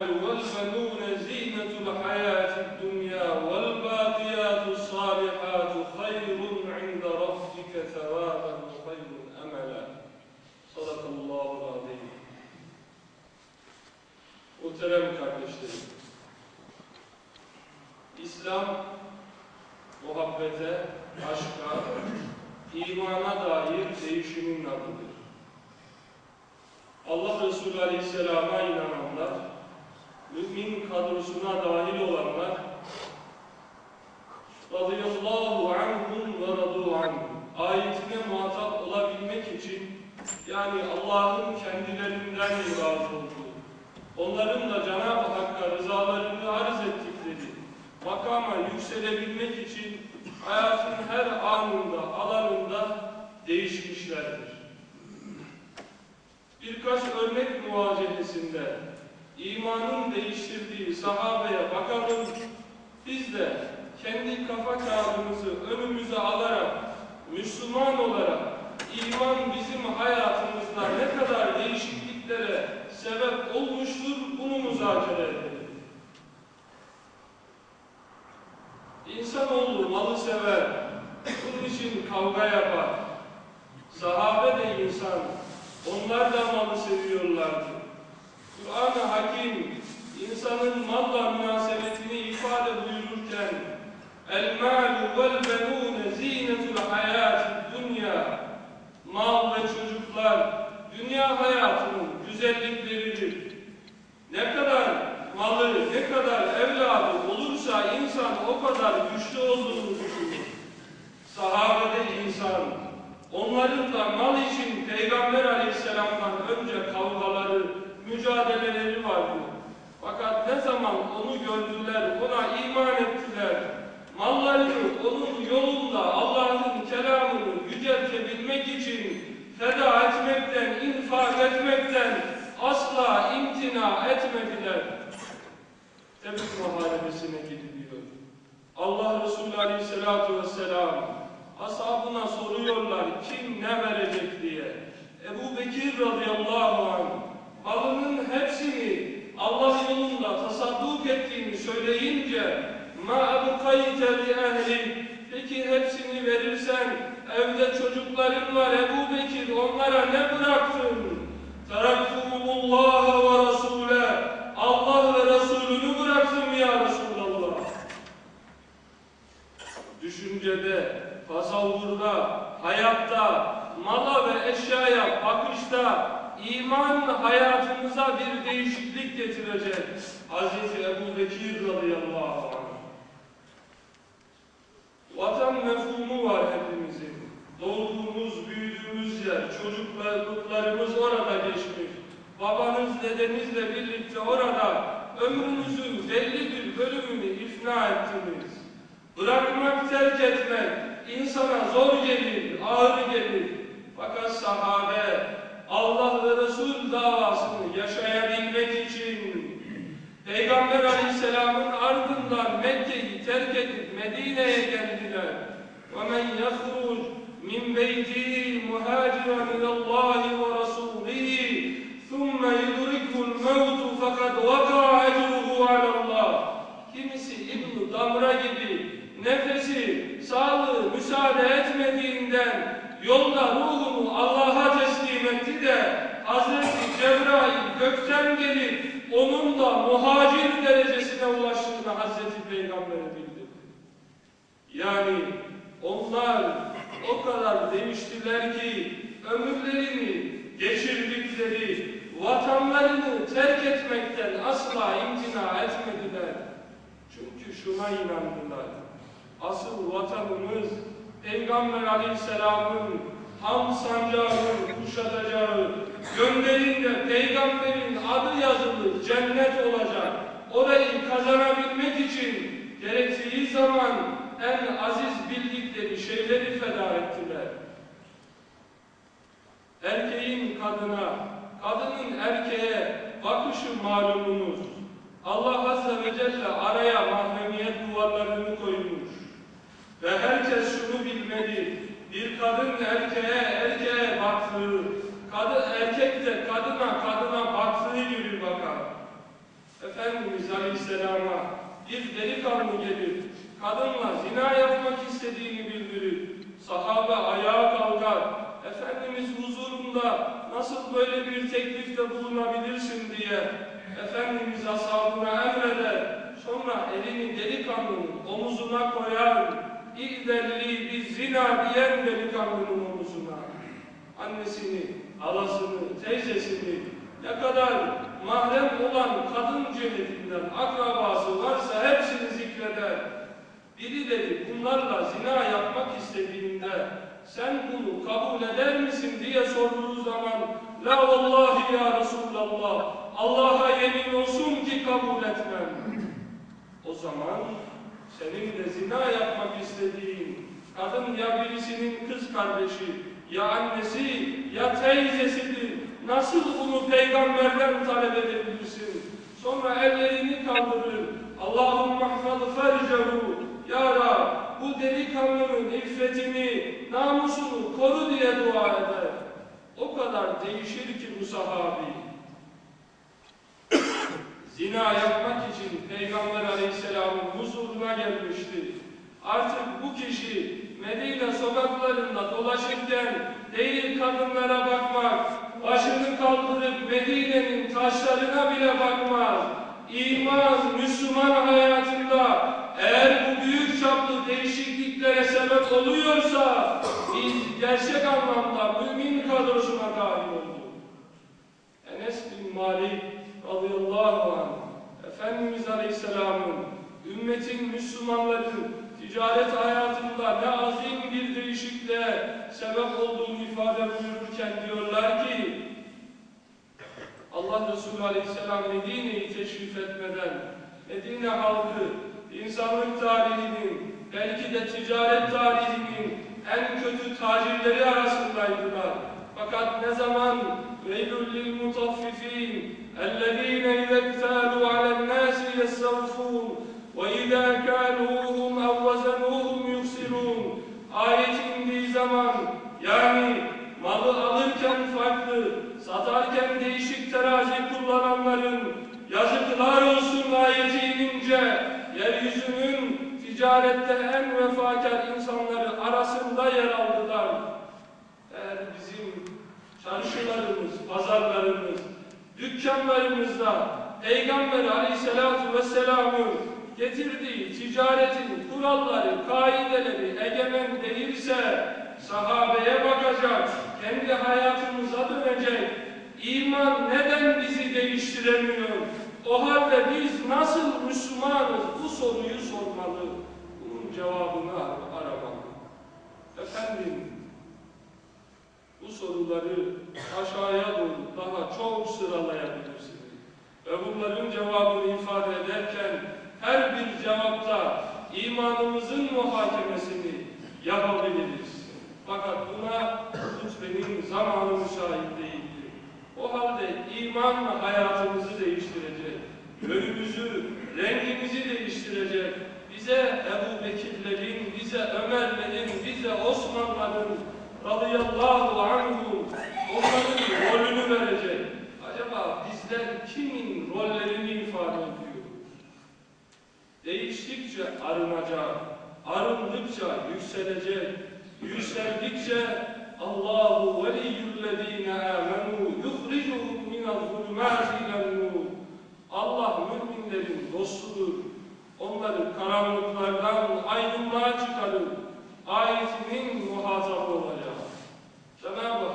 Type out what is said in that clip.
والبنون زينة الحياة الدنيا والباقيات الصالحات خير عند ربك ثوابا وخير أملا صدق الله العظيم Muhterem kardeşlerim, İslam muhabbete, aşka, imana dair değişimin adıdır. Allah Resulü Aleyhisselam'a inananlar, mümin kadrosuna dahil olanlar, radıyallahu anhum ve radu anhum ayetine muhatap olabilmek için yani Allah'ın kendilerinden razı olduğu, onların da Cenab-ı Hakk'a rızalarını arz ettikleri makama yükselebilmek için hayatın her imanın değiştirdiği sahabeye bakalım, biz de kendi kafa kağıdımızı önümüze alarak, Müslüman olarak iman bizim hayatımızda ne kadar değişikliklere sebep olmuştur bunu müzakere edelim. İnsanoğlu malı sever, bunun için kavga yapar. Sahabe de insan, onlar da malı seviyorlardı. Kur'an-ı Hakim insanın malla münasebetini ifade buyururken El-mâlu vel-benûne zînetul hayâti dünya Mal ve çocuklar dünya hayatının güzellikleridir. Ne kadar malı, ne kadar evladı olursa insan o kadar güçlü olduğunu düşünür. Sahabede insan, onların da mal için Peygamber Aleyhisselam'dan önce kavgaları, mücadeleleri vardı. Fakat ne zaman onu gördüler, ona iman ettiler, mallarını onun yolunda Allah'ın kelamını yüceltebilmek için feda etmekten, infak etmekten asla imtina etmediler. Tebük muharebesine gidiliyor. Allah Resulü Aleyhisselatü Vesselam ashabına soruyorlar kim ne verecek diye. Ebu Bekir radıyallahu anh malının hepsini Allah yolunda tasadduk ettiğini söyleyince ma abqayte li ehli peki hepsini verirsen evde çocukların var Ebu Bekir onlara ne bıraktın? Teraktumullah ve Rasule Allah ve Resulünü bıraktım ya Resulallah. Düşüncede, tasavvurda, hayatta, mala ve eşyaya bakışta iman hayatımıza bir değişiklik getirecek. Hz. Ebu Bekir radıyallahu anh. Vatan mefhumu var hepimizin. Doğduğumuz, büyüdüğümüz yer, çocukluklarımız orada geçmiş. Babanız, dedenizle birlikte orada ömrünüzün belli bir bölümünü ifna ettiniz. Bırakmak, terk etmek insana zor gelir, ağır gelir. Fakat sahabe Allah nefesi, sağlığı müsaade etmediğinden yolda ruhunu Allah'a teslim etti de Hazreti Cebrail gökten gelip onun da muhacir derecesine ulaştığını Hazreti Peygamber'e bildirdi. Yani onlar o kadar değiştiler ki ömürlerini geçirdikleri vatanlarını terk etmekten asla imtina etmediler. Çünkü şuna inandılar. Asıl vatanımız Peygamber Aleyhisselam'ın ham sancağını kuşatacağı, gönderinde Peygamberin adı yazılı cennet olacak. Orayı kazanabilmek için gerektiği zaman en aziz bildikleri şeyleri feda ettiler. Erkeğin kadına, kadının erkeğe bakışı malumunuz. Allah Azze ve Celle araya mahremiyet duvarlarını koymuş. Ve herkes şunu bilmeli, bir kadın erkeğe, erkeğe baktığı, kadın, erkek de kadına, kadına baktığı gibi bakar. Aleyhisselam'a bir delikanlı gelir, kadınla zina yapmak istediğini bildirir. Sahabe ayağa kalkar. Efendimiz huzurunda nasıl böyle bir teklifte bulunabilirsin diye Efendimiz ashabına emreder. Sonra elini delikanlının omuzuna koyar. İ'delli bir zina diyen delikanlının omuzuna. Annesini, halasını, teyzesini, ne kadar mahrem olan kadın cihetinden akrabası varsa hepsini zikreder. Birileri bunlarla zina yapmak istediğinde sen bunu kabul eder misin diye sorduğu zaman La vallahi ya Resulallah Allah'a yemin olsun ki kabul etmem. O zaman senin de zina yapmak istediğin kadın ya birisinin kız kardeşi ya annesi ya teyzesidir. Nasıl bunu peygamberden talep edebilirsin? Sonra ellerini kaldırır. Allahümme hafaz fercehu. Ya Rab bu delikanlının iffetini, namusunu koru diye dua eder. O kadar değişir ki bu sahabi. Zina yapmak için Peygamber Aleyhisselam'ın gelmişti. Artık bu kişi Medine sokaklarında dolaşırken değil kadınlara bakmak, başını kaldırıp Medine'nin taşlarına bile bakmaz. İman, Müslüman hayatında eğer bu büyük çaplı değişikliklere sebep oluyorsa biz gerçek anlamda mümin kadrosuna dahil olduk. Enes bin Malik radıyallahu anh Efendimiz Aleyhisselam'ın ümmetin Müslümanların ticaret hayatında ne azim bir değişikliğe sebep olduğunu ifade buyururken diyorlar ki Allah Resulü Aleyhisselam Medine'yi teşrif etmeden Medine halkı insanlık tarihinin belki de ticaret tarihinin en kötü tacirleri arasındaydılar. Fakat ne zaman veylül lil mutaffifin ellezine kullananların yazıklar olsun ayeti inince yeryüzünün ticarette en vefakar insanları arasında yer aldılar. Eğer bizim çarşılarımız, pazarlarımız, dükkanlarımızda Peygamber aleyhissalatu vesselamın getirdiği ticaretin kuralları, kaideleri egemen değilse sahabeye bakacak, kendi hayatımıza dönecek. İman neden bizi değiştiremiyor? O halde biz nasıl Müslümanız bu soruyu sormalı. Bunun cevabını ar- aramalı. Efendim, bu soruları aşağıya doğru daha çok sıralayabilirsiniz. Ve bunların cevabını ifade ederken her bir cevapta imanımızın muhakemesini yapabiliriz. Fakat buna hutbenin zamanı müsait değildir. O halde imanla hayatımızı değiştirecek, yönümüzü, rengimizi değiştirecek, bize Ebu Bekirlerin, bize Ömerlerin, bize Osmanlıların radıyallahu anhum onların rolünü verecek. Acaba bizler kimin rollerini ifade ediyoruz? Değiştikçe arınacak, arındıkça yükselecek, yükseldikçe Allahu veliyyüllezine amenu yuhricuhum minel zulümâti nur. Allah müminlerin dostudur. Onları karanlıklardan aydınlığa çıkarır. Ayetinin muhatabı olacak. Cenab-ı